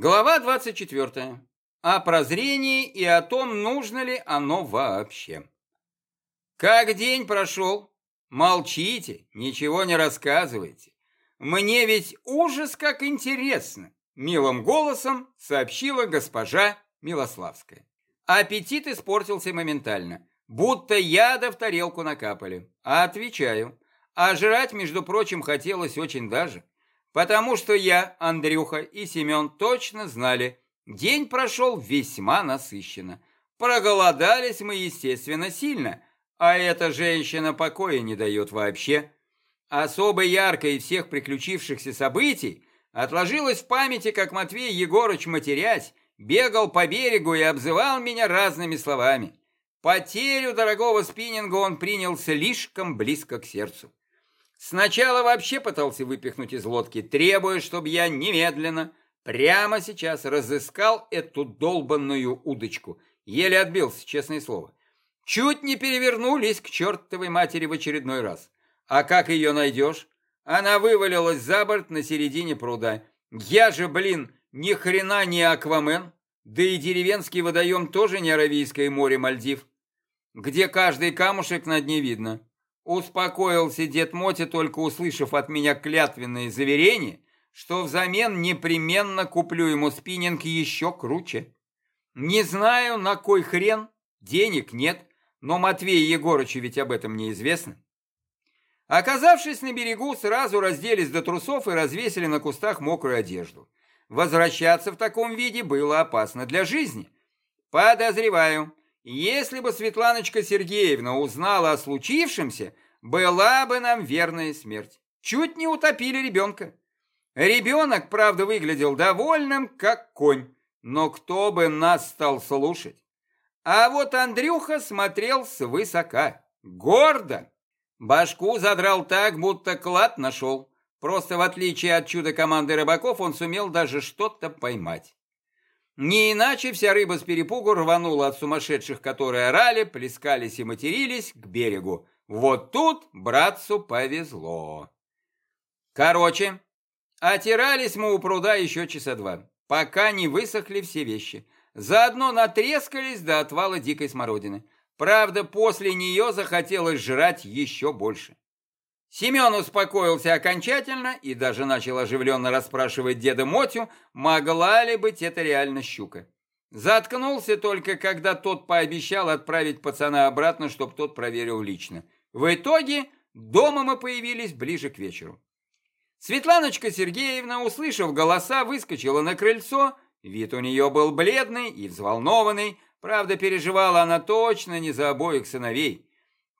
Глава 24. О прозрении и о том, нужно ли оно вообще. Как день прошел? Молчите, ничего не рассказывайте. Мне ведь ужас как интересно, милым голосом сообщила госпожа Милославская. Аппетит испортился моментально, будто яда в тарелку накапали. А отвечаю, а жрать, между прочим, хотелось очень даже. Потому что я, Андрюха и Семен точно знали, день прошел весьма насыщенно. Проголодались мы, естественно, сильно, а эта женщина покоя не дает вообще. Особо ярко из всех приключившихся событий отложилось в памяти, как Матвей Егорыч, матерясь, бегал по берегу и обзывал меня разными словами. Потерю дорогого спиннинга он принял слишком близко к сердцу. Сначала вообще пытался выпихнуть из лодки, требуя, чтобы я немедленно, прямо сейчас разыскал эту долбанную удочку. Еле отбился, честное слово. Чуть не перевернулись к чертовой матери в очередной раз. А как ее найдешь? Она вывалилась за борт на середине пруда. Я же, блин, ни хрена не аквамен. Да и деревенский водоем тоже не Аравийское море Мальдив, где каждый камушек на дне видно. Успокоился дед Мотя, только услышав от меня клятвенные заверения, что взамен непременно куплю ему спиннинг еще круче. Не знаю, на кой хрен, денег нет, но Матвею Егорычу ведь об этом неизвестно. Оказавшись на берегу, сразу разделись до трусов и развесили на кустах мокрую одежду. Возвращаться в таком виде было опасно для жизни. Подозреваю, если бы Светланочка Сергеевна узнала о случившемся, была бы нам верная смерть. Чуть не утопили ребенка. Ребенок, правда, выглядел довольным, как конь, но кто бы нас стал слушать? А вот Андрюха смотрел свысока, гордо. Башку задрал так, будто клад нашел. Просто в отличие от чуда команды рыбаков, он сумел даже что-то поймать. Не иначе вся рыба с перепугу рванула от сумасшедших, которые орали, плескались и матерились, к берегу. Вот тут братцу повезло. Короче, отирались мы у пруда еще часа два, пока не высохли все вещи. Заодно натрескались до отвала дикой смородины. Правда, после нее захотелось жрать еще больше. Семен успокоился окончательно и даже начал оживленно расспрашивать деда Мотю, могла ли быть это реально щука. Заткнулся только, когда тот пообещал отправить пацана обратно, чтобы тот проверил лично. В итоге дома мы появились ближе к вечеру. Светланочка Сергеевна, услышав голоса, выскочила на крыльцо. Вид у нее был бледный и взволнованный. Правда, переживала она точно не за обоих сыновей.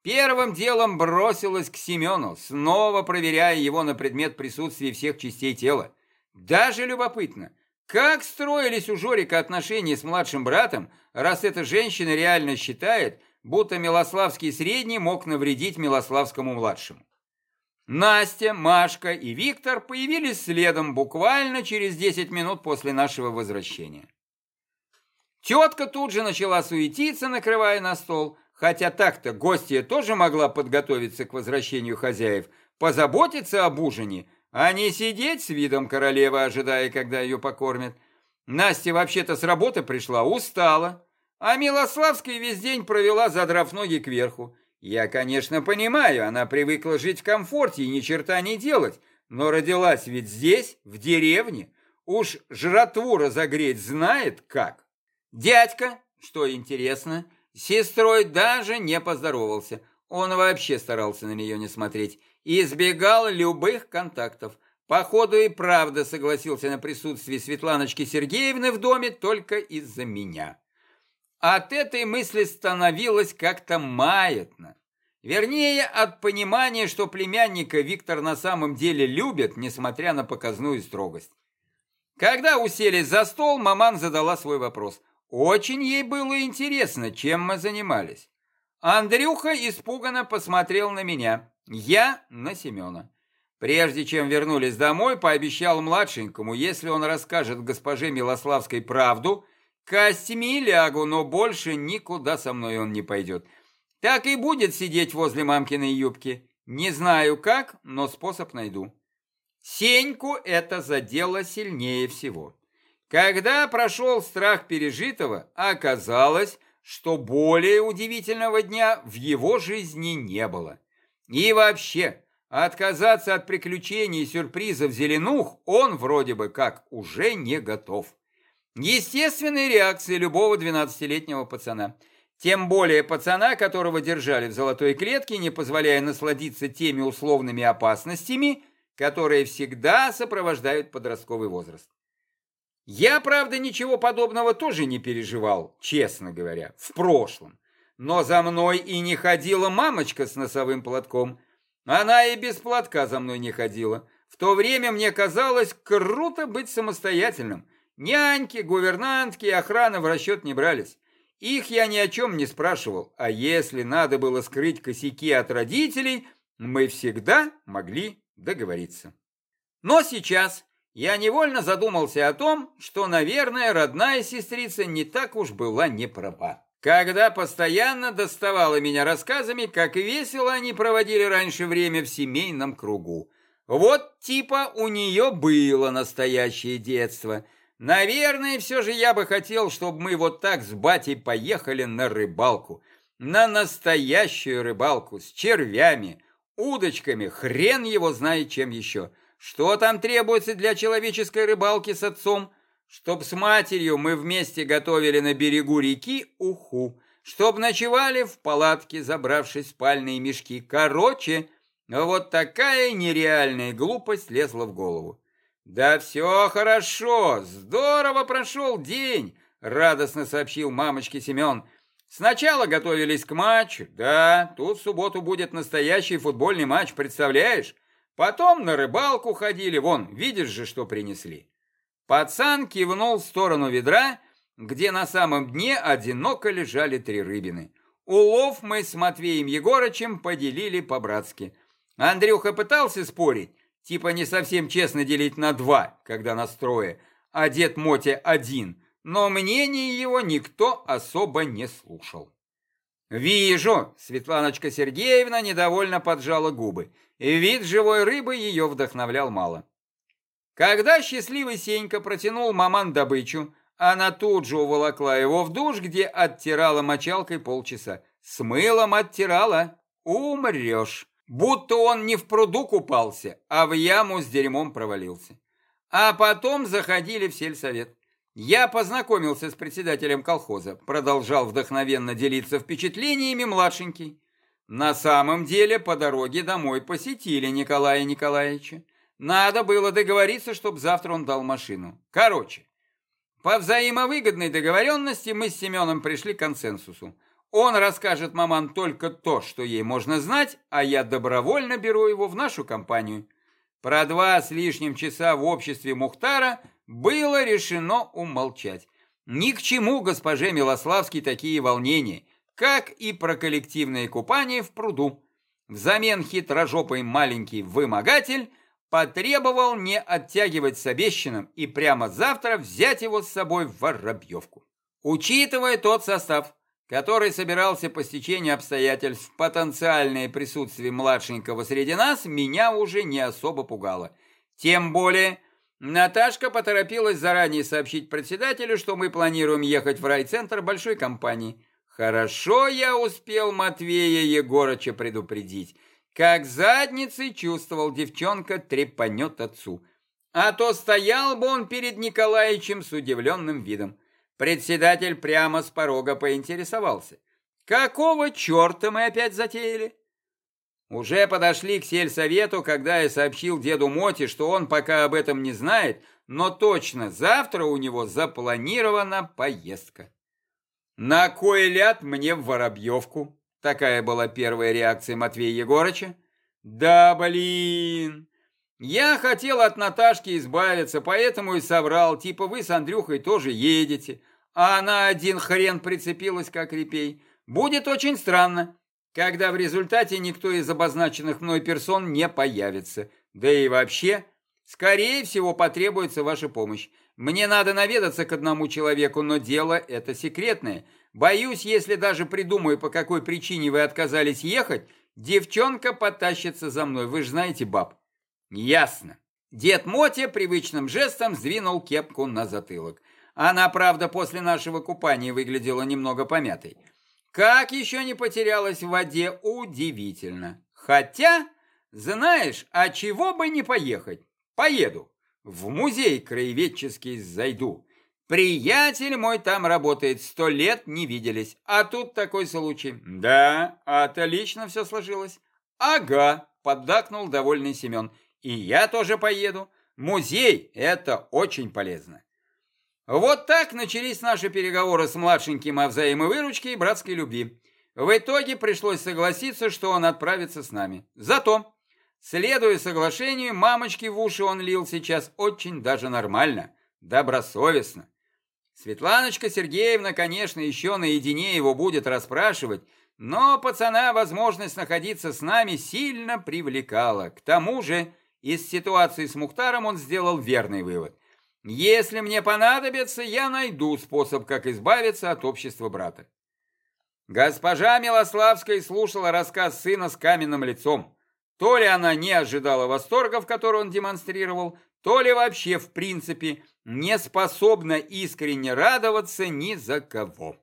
Первым делом бросилась к Семену, снова проверяя его на предмет присутствия всех частей тела. Даже любопытно, как строились у Жорика отношения с младшим братом, раз эта женщина реально считает, будто Милославский средний мог навредить Милославскому младшему. Настя, Машка и Виктор появились следом буквально через 10 минут после нашего возвращения. Тетка тут же начала суетиться, накрывая на стол, Хотя так-то гостья тоже могла подготовиться к возвращению хозяев, позаботиться об ужине, а не сидеть с видом королевы, ожидая, когда ее покормят. Настя вообще-то с работы пришла, устала, а Милославская весь день провела, задрав ноги кверху. Я, конечно, понимаю, она привыкла жить в комфорте и ни черта не делать, но родилась ведь здесь, в деревне. Уж жратву разогреть знает как. Дядька, что интересно, — сестрой даже не поздоровался. Он вообще старался на нее не смотреть. И избегал любых контактов. Походу и правда согласился на присутствие Светланочки Сергеевны в доме только из-за меня. От этой мысли становилось как-то маятно. Вернее, от понимания, что племянника Виктор на самом деле любит, несмотря на показную строгость. Когда уселись за стол, маман задала свой вопрос. Очень ей было интересно, чем мы занимались. Андрюха испуганно посмотрел на меня, я на Семена. Прежде чем вернулись домой, пообещал младшенькому, если он расскажет госпоже Милославской правду, костями лягу, но больше никуда со мной он не пойдет. Так и будет сидеть возле мамкиной юбки. Не знаю как, но способ найду. Сеньку это задело сильнее всего. Когда прошел страх пережитого, оказалось, что более удивительного дня в его жизни не было. И вообще, отказаться от приключений и сюрпризов Зеленух он вроде бы как уже не готов. Естественная реакция любого 12-летнего пацана. Тем более пацана, которого держали в золотой клетке, не позволяя насладиться теми условными опасностями, которые всегда сопровождают подростковый возраст. Я, правда, ничего подобного тоже не переживал, честно говоря, в прошлом. Но за мной и не ходила мамочка с носовым платком. Она и без платка за мной не ходила. В то время мне казалось круто быть самостоятельным. Няньки, гувернантки и охрана в расчет не брались. Их я ни о чем не спрашивал, а если надо было скрыть косяки от родителей, мы всегда могли договориться. Но сейчас я невольно задумался о том, что, наверное, родная сестрица не так уж была не права. Когда постоянно доставала меня рассказами, как весело они проводили раньше время в семейном кругу. Вот типа у нее было настоящее детство. Наверное, все же я бы хотел, чтобы мы вот так с батей поехали на рыбалку. На настоящую рыбалку с червями, удочками, хрен его знает чем еще. Что там требуется для человеческой рыбалки с отцом? Чтоб с матерью мы вместе готовили на берегу реки уху. Чтоб ночевали в палатке, забравшись в спальные мешки. Короче, вот такая нереальная глупость лезла в голову. «Да все хорошо, здорово прошел день», — радостно сообщил мамочке Семен. «Сначала готовились к матчу. Да, тут в субботу будет настоящий футбольный матч, представляешь? Потом на рыбалку ходили, вон, видишь же, что принесли. Пацан кивнул в сторону ведра, где на самом дне одиноко лежали три рыбины. Улов мы с Матвеем Егорычем поделили по-братски. Андрюха пытался спорить, типа не совсем честно делить на два, когда настроя, а дед Мотя один, но мнение его никто особо не слушал. «Вижу!» — Светланочка Сергеевна недовольно поджала губы вид живой рыбы ее вдохновлял мало. Когда счастливый Сенька протянул маман добычу, она тут же уволокла его в душ, где оттирала мочалкой полчаса. С мылом оттирала. Умрешь. Будто он не в пруду купался, а в яму с дерьмом провалился. А потом заходили в сельсовет. Я познакомился с председателем колхоза, продолжал вдохновенно делиться впечатлениями младшенький. На самом деле по дороге домой посетили Николая Николаевича. Надо было договориться, чтобы завтра он дал машину. Короче, по взаимовыгодной договоренности мы с Семеном пришли к консенсусу. Он расскажет маман только то, что ей можно знать, а я добровольно беру его в нашу компанию. Про два с лишним часа в обществе Мухтара было решено умолчать. Ни к чему госпоже Милославский такие волнения – как и про коллективное купание в пруду. Взамен хитрожопый маленький вымогатель потребовал не оттягивать с обещанным и прямо завтра взять его с собой в Воробьевку. Учитывая тот состав, который собирался по стечению обстоятельств потенциальное присутствие младшенького среди нас, меня уже не особо пугало. Тем более, Наташка поторопилась заранее сообщить председателю, что мы планируем ехать в райцентр большой компании – Хорошо я успел Матвея Егорыча предупредить. Как задницей чувствовал девчонка трепанет отцу. А то стоял бы он перед Николаевичем с удивленным видом. Председатель прямо с порога поинтересовался. Какого черта мы опять затеяли? Уже подошли к сельсовету, когда я сообщил деду Моти, что он пока об этом не знает, но точно завтра у него запланирована поездка. «На кой ляд мне в Воробьевку?» Такая была первая реакция Матвея Егорыча. «Да, блин!» Я хотел от Наташки избавиться, поэтому и соврал, типа вы с Андрюхой тоже едете, а она один хрен прицепилась, как репей. Будет очень странно, когда в результате никто из обозначенных мной персон не появится. Да и вообще, скорее всего, потребуется ваша помощь. Мне надо наведаться к одному человеку, но дело это секретное. Боюсь, если даже придумаю, по какой причине вы отказались ехать, девчонка потащится за мной. Вы же знаете баб. Ясно. Дед Мотя привычным жестом сдвинул кепку на затылок. Она, правда, после нашего купания выглядела немного помятой. Как еще не потерялась в воде, удивительно. Хотя, знаешь, а чего бы не поехать? Поеду. В музей краеведческий зайду. Приятель мой там работает, сто лет не виделись. А тут такой случай. Да, отлично все сложилось. Ага, поддакнул довольный Семен. И я тоже поеду. Музей – это очень полезно. Вот так начались наши переговоры с младшеньким о взаимовыручке и братской любви. В итоге пришлось согласиться, что он отправится с нами. Зато, следуя соглашению, мамочки в уши он лил сейчас очень даже нормально, добросовестно. Светланочка Сергеевна, конечно, еще наедине его будет расспрашивать, но пацана возможность находиться с нами сильно привлекала. К тому же, из ситуации с Мухтаром он сделал верный вывод. Если мне понадобится, я найду способ, как избавиться от общества брата. Госпожа Милославская слушала рассказ сына с каменным лицом. То ли она не ожидала восторгов, который он демонстрировал, то ли вообще, в принципе, не способна искренне радоваться ни за кого.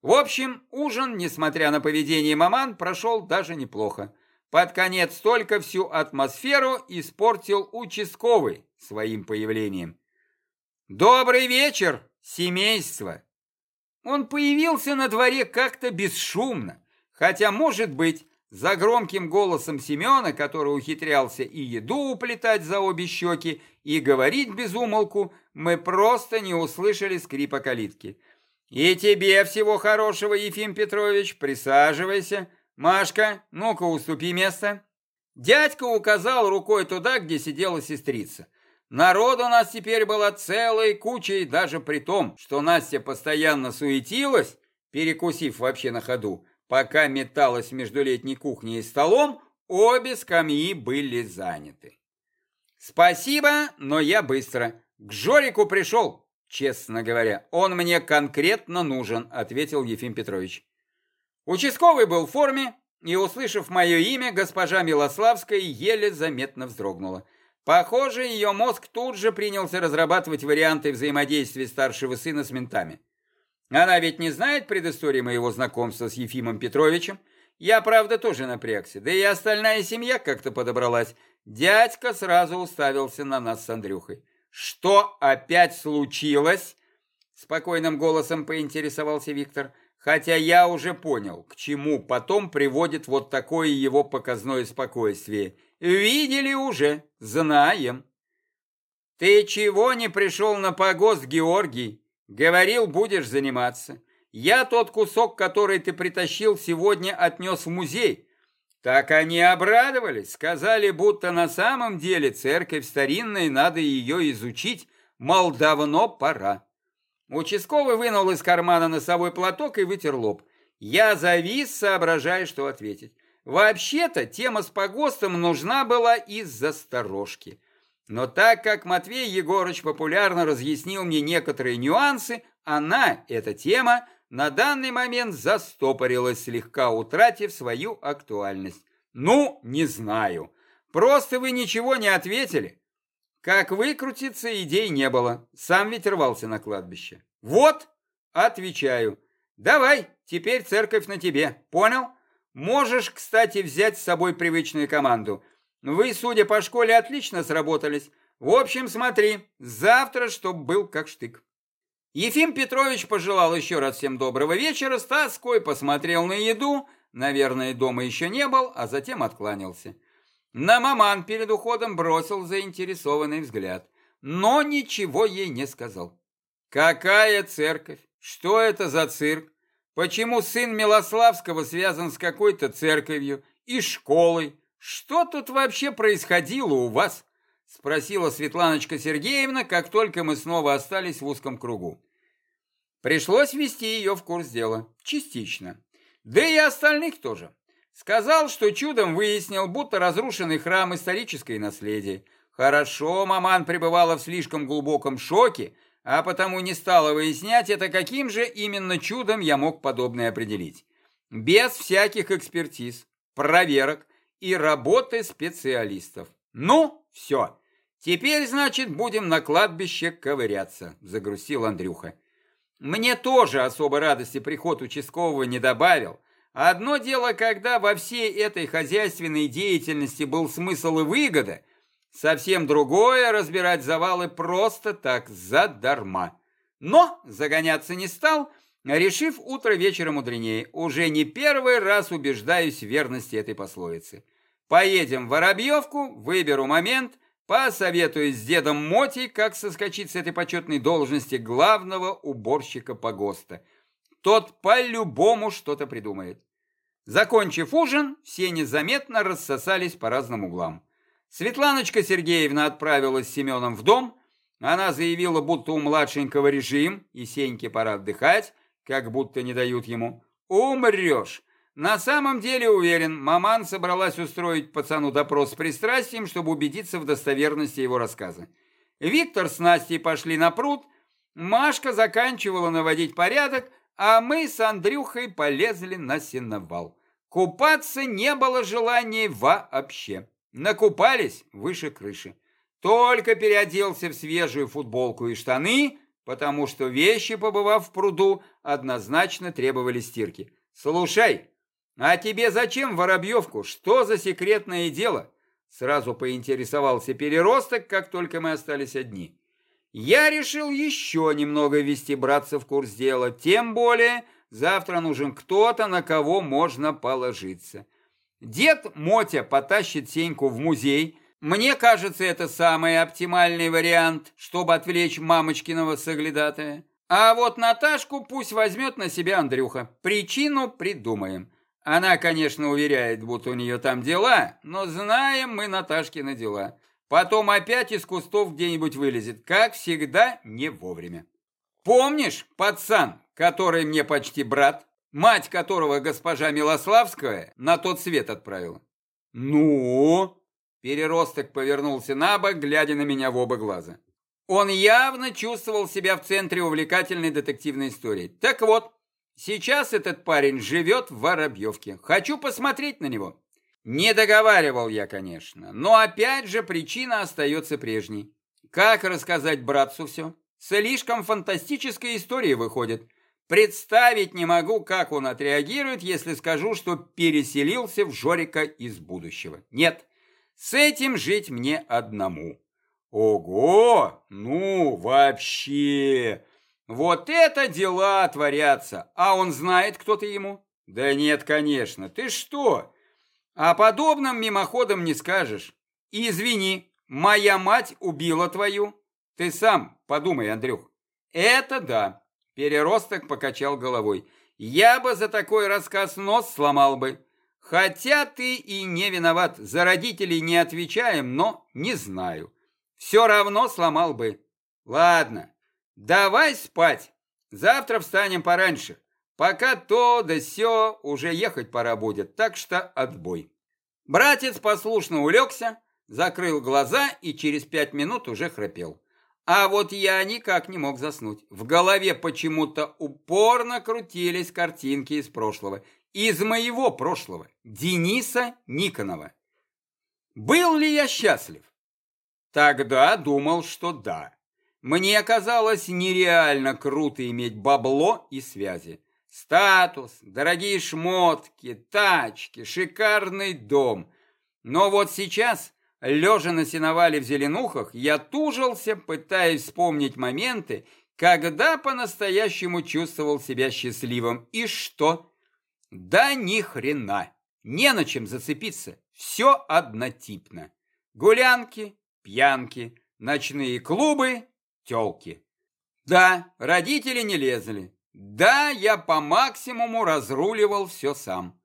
В общем, ужин, несмотря на поведение маман, прошел даже неплохо. Под конец только всю атмосферу испортил участковый своим появлением. «Добрый вечер, семейство!» Он появился на дворе как-то бесшумно, хотя, может быть, за громким голосом Семена, который ухитрялся и еду уплетать за обе щеки, и говорить без умолку, мы просто не услышали скрипа калитки. «И тебе всего хорошего, Ефим Петрович, присаживайся. Машка, ну-ка уступи место». Дядька указал рукой туда, где сидела сестрица. Народ у нас теперь была целой кучей, даже при том, что Настя постоянно суетилась, перекусив вообще на ходу, Пока металась между летней кухней и столом, обе скамьи были заняты. «Спасибо, но я быстро. К Жорику пришел, честно говоря. Он мне конкретно нужен», — ответил Ефим Петрович. Участковый был в форме, и, услышав мое имя, госпожа Милославская еле заметно вздрогнула. Похоже, ее мозг тут же принялся разрабатывать варианты взаимодействия старшего сына с ментами. Она ведь не знает предыстории моего знакомства с Ефимом Петровичем. Я, правда, тоже напрягся. Да и остальная семья как-то подобралась. Дядька сразу уставился на нас с Андрюхой. «Что опять случилось?» Спокойным голосом поинтересовался Виктор. Хотя я уже понял, к чему потом приводит вот такое его показное спокойствие. Видели уже, знаем. «Ты чего не пришел на погост, Георгий?» Говорил, будешь заниматься. Я тот кусок, который ты притащил сегодня, отнес в музей. Так они обрадовались, сказали, будто на самом деле церковь старинная, надо ее изучить, мол, давно пора. Участковый вынул из кармана носовой платок и вытер лоб. Я завис, соображая, что ответить. Вообще-то тема с погостом нужна была из-за сторожки. Но так как Матвей Егорыч популярно разъяснил мне некоторые нюансы, она, эта тема, на данный момент застопорилась, слегка утратив свою актуальность. Ну, не знаю. Просто вы ничего не ответили. Как выкрутиться, идей не было. Сам ведь рвался на кладбище. Вот, отвечаю. Давай, теперь церковь на тебе. Понял? Можешь, кстати, взять с собой привычную команду. Вы, судя по школе, отлично сработались. В общем, смотри, завтра чтоб был как штык. Ефим Петрович пожелал еще раз всем доброго вечера, с тоской посмотрел на еду, наверное, дома еще не был, а затем откланялся. На маман перед уходом бросил заинтересованный взгляд, но ничего ей не сказал. Какая церковь? Что это за цирк? Почему сын Милославского связан с какой-то церковью и школой? «Что тут вообще происходило у вас?» – спросила Светланочка Сергеевна, как только мы снова остались в узком кругу. Пришлось ввести ее в курс дела, частично. Да и остальных тоже. Сказал, что чудом выяснил, будто разрушенный храм – историческое наследие. Хорошо, маман пребывала в слишком глубоком шоке, а потому не стала выяснять это, каким же именно чудом я мог подобное определить. Без всяких экспертиз, проверок, и работы специалистов. Ну, все. Теперь, значит, будем на кладбище ковыряться, загрустил Андрюха. Мне тоже особо радости приход участкового не добавил. Одно дело, когда во всей этой хозяйственной деятельности был смысл и выгода, совсем другое разбирать завалы просто так, задарма. Но загоняться не стал, решив утро вечера мудренее. Уже не первый раз убеждаюсь в верности этой пословицы. Поедем в Воробьевку, выберу момент, посоветуюсь с дедом Мотей, как соскочить с этой почетной должности главного уборщика погоста. Тот по-любому что-то придумает. Закончив ужин, все незаметно рассосались по разным углам. Светланочка Сергеевна отправилась с Семеном в дом, она заявила, будто у младшенького режим, и Сеньке пора отдыхать, как будто не дают ему. Умрешь. На самом деле, уверен, маман собралась устроить пацану допрос с пристрастием, чтобы убедиться в достоверности его рассказа. Виктор с Настей пошли на пруд, Машка заканчивала наводить порядок, а мы с Андрюхой полезли на сеновал. Купаться не было желания вообще. Накупались выше крыши. Только переоделся в свежую футболку и штаны, потому что вещи, побывав в пруду, однозначно требовали стирки. «Слушай, а тебе зачем Воробьевку? Что за секретное дело?» Сразу поинтересовался переросток, как только мы остались одни. Я решил еще немного ввести братца в курс дела, тем более завтра нужен кто-то, на кого можно положиться. Дед Мотя потащит Сеньку в музей, мне кажется, это самый оптимальный вариант, чтобы отвлечь мамочкиного соглядатая. А вот Наташку пусть возьмет на себя Андрюха. Причину придумаем. Она, конечно, уверяет, будто у нее там дела, но знаем мы Наташкины дела. Потом опять из кустов где-нибудь вылезет, как всегда, не вовремя. Помнишь, пацан, который мне почти брат, мать которого госпожа Милославская на тот свет отправила? Ну, Переросток повернулся на бок, глядя на меня в оба глаза. Он явно чувствовал себя в центре увлекательной детективной истории. Так вот, сейчас этот парень живет в Воробьевке. Хочу посмотреть на него. Не договаривал я, конечно, но опять же причина остается прежней. Как рассказать братцу все? Слишком фантастическая история выходит. Представить не могу, как он отреагирует, если скажу, что переселился в Жорика из будущего. Нет, с этим жить мне одному. Ого! Ну, вообще! Вот это дела творятся! А он знает, кто ты ему? Да нет, конечно. Ты что? О подобном мимоходом не скажешь. извини, моя мать убила твою. Ты сам подумай, Андрюх. Это да. Переросток покачал головой. Я бы за такой рассказ нос сломал бы. Хотя ты и не виноват, за родителей не отвечаем, но не знаю. Все равно сломал бы. Ладно, давай спать. Завтра встанем пораньше. Пока то да сё, уже ехать пора будет, так что отбой. Братец послушно улегся, закрыл глаза и через пять минут уже храпел. А вот я никак не мог заснуть. В голове почему-то упорно крутились картинки из прошлого из моего прошлого, Дениса Никонова. Был ли я счастлив? Тогда думал, что да. Мне казалось нереально круто иметь бабло и связи. Статус, дорогие шмотки, тачки, шикарный дом. Но вот сейчас, лежа на сеновале в зеленухах, я тужился, пытаясь вспомнить моменты, когда по-настоящему чувствовал себя счастливым. И что? Да ни хрена, не на чем зацепиться, все однотипно. Гулянки, пьянки, ночные клубы, тёлки. Да, родители не лезли. Да, я по максимуму разруливал все сам.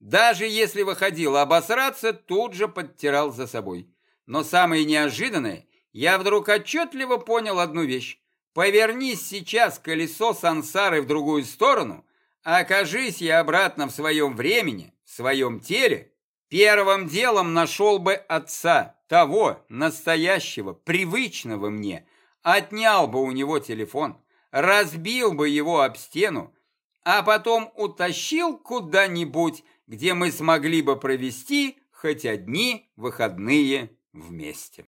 Даже если выходил обосраться, тут же подтирал за собой. Но самое неожиданное, я вдруг отчетливо понял одну вещь. Повернись сейчас колесо сансары в другую сторону – Окажись я обратно в своем времени, в своем теле, первым делом нашел бы отца, того, настоящего, привычного мне, отнял бы у него телефон, разбил бы его об стену, а потом утащил куда-нибудь, где мы смогли бы провести хоть одни выходные вместе.